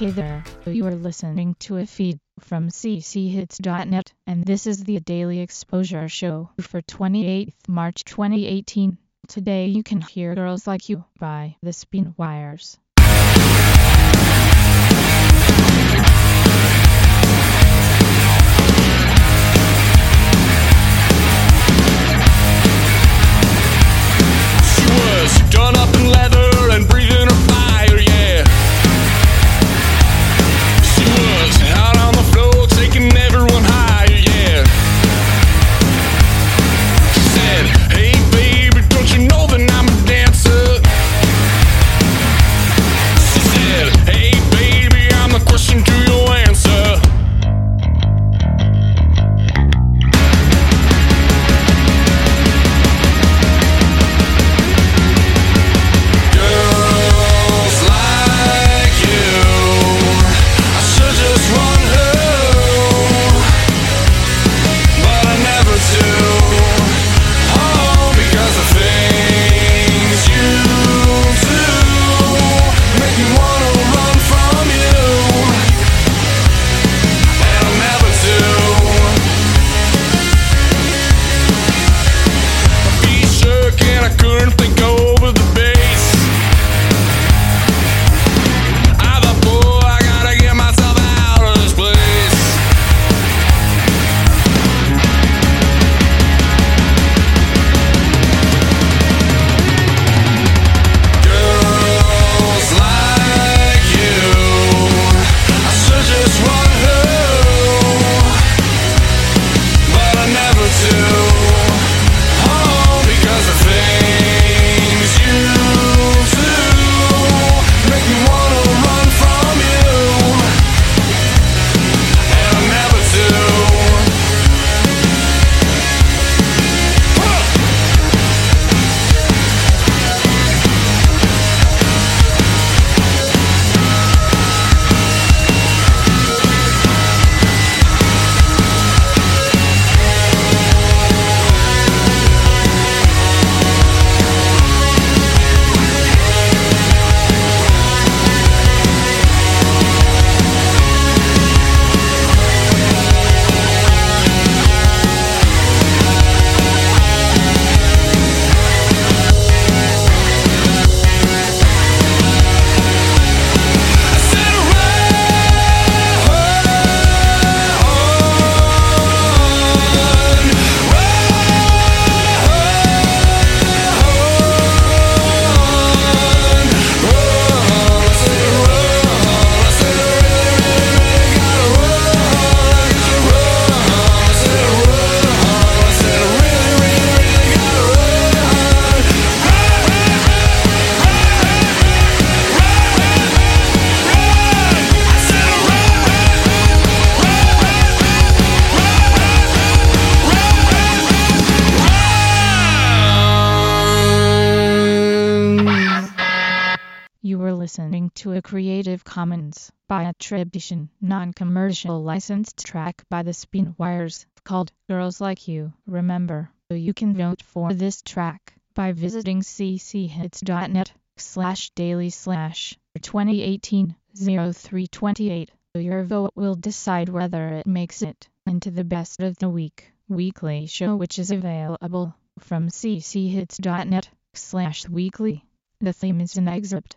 Hey there, you are listening to a feed from cchits.net, and this is the Daily Exposure Show for 28th March 2018. Today you can hear Girls Like You by The Spin Wires. Listening to a Creative Commons by attribution, non-commercial licensed track by The Spin Wires called Girls Like You. Remember, you can vote for this track by visiting cchits.net slash daily slash 2018 0328. Your vote will decide whether it makes it into the best of the week weekly show which is available from cchits.net slash weekly. The theme is an excerpt